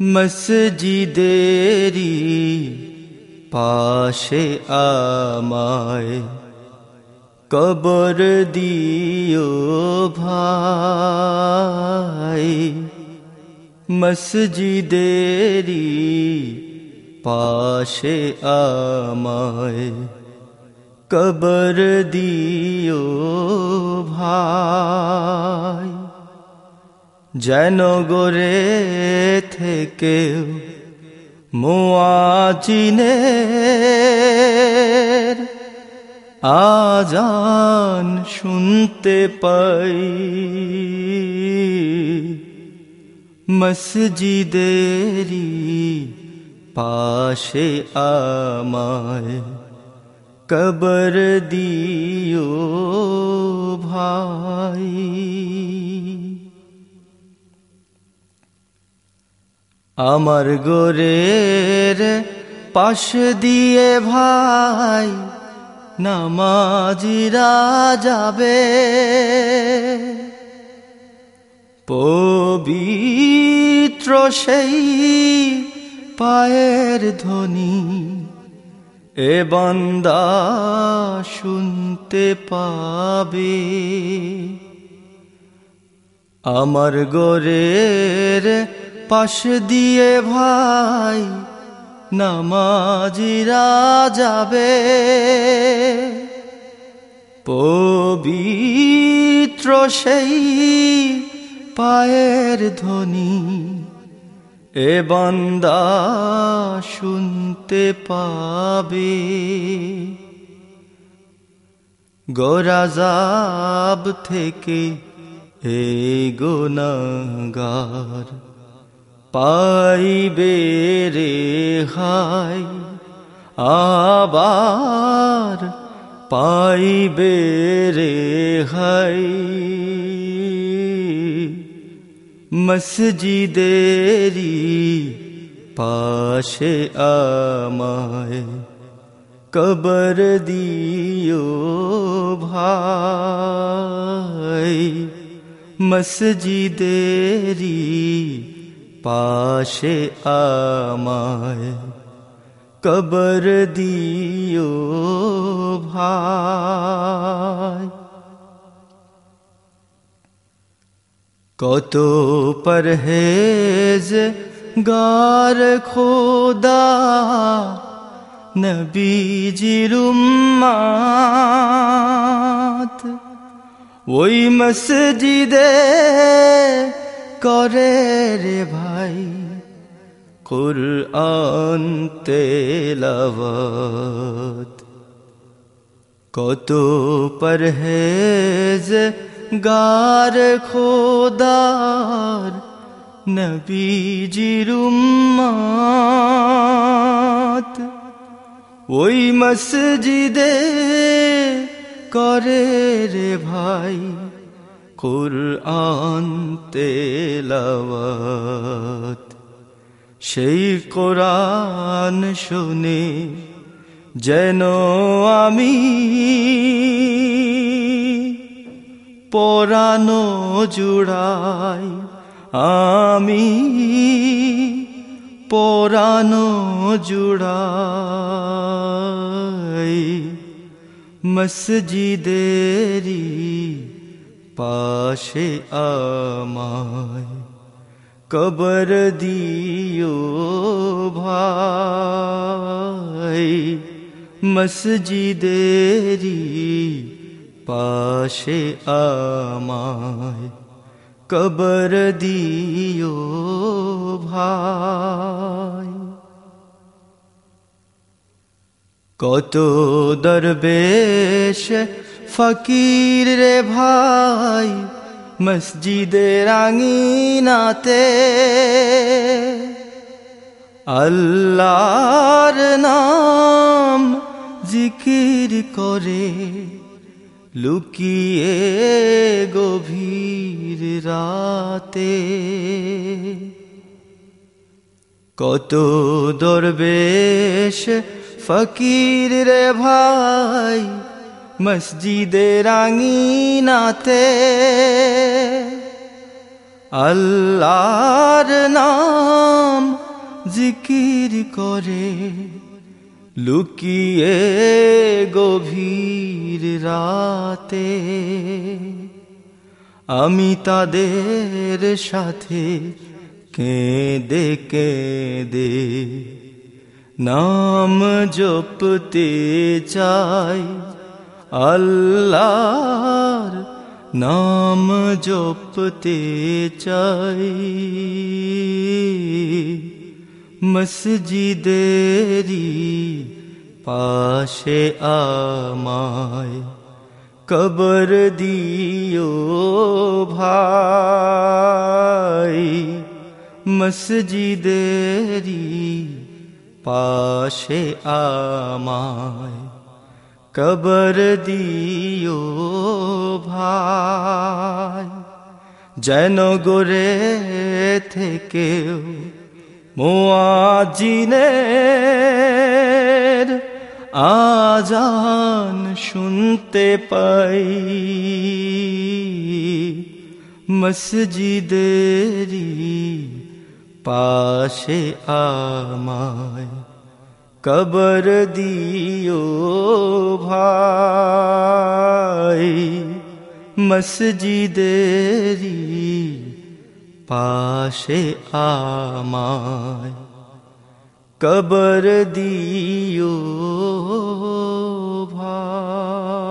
মসজিদেরি পাশে আমায় কবর দিও ভাই। মসজিদেরি পাশে আমায় কবর দিও ভাই। যেন গোরে থেকে মুয়াজিনের আজান শুনতে পাই। মসজিদেরি পাশে আমায় কবর দিও ভাই। আমার গোরের পাশ দিয়ে ভাই নামাজিরা যাবে পবিত্র সেই পায়ের ধ্বনি এ বন্দা শুনতে পাবে। আমার গোরের পাশ দিয়ে ভাই, নামাজিরা যাবে। পবিত্র সেই পায়ের ধ্বনি এ বন্দা শুনতে পাবে। গোরাজাব থেকে এ গুনাগার পাইবে রে হাই আবার পাইবে রে হাই মসজিদেরি পাশে আমায় কবর দিও ভাই। মসজিদেরি পাশে আমায় কবর দিও ভাই। কত পরহেজ গার খোদা নবীজির উম্মাত। ওই মসজিদে করে রে ভাই, কুরআন তেলাওয়াত। কত পরহেজ গার খোদার নবীজির উম্মাত। ওই মসজিদে করে রে ভাই কুরআন তেলাওয়াত সেই কোরআন শুনে যেন আমি পরানো জুড়াই আমি পরানো জুড়াই। মসজিদেরি পাশে আমায় কবর দিও ভাই। মসজিদেরি পাশে আমায় কবর দিও ভাই। কত দরবেশ ফকির রে ভাই, মসজিদে রাঙিনাতে। আল্লাহর নাম জিকির করে লুকিয়ে গভীর রাতে। কত দরবেশ ফকির রে ভাই মসজিদে রাঙিনাতে আল্লাহর নাম জিকির করে লুকিয়ে গভীর রাতে। আমি তাদের সাথে কেঁদে কেঁদে নাম জপতে চাই। আল্লাহর নাম জপতে চাই। মসজিদেরি পাশে আমায় কবর দিও ভাই। মসজিদেরি পাশে আমায় কবর দিও ভাই যেন গোরে থেকেও মোয়াজিনের আজান শুনতে পাই। মসজিদেরি পাশে আমায় কবর দিও ভাই মসজিদেরি পাশে আমায়। কবর দিও ভাই।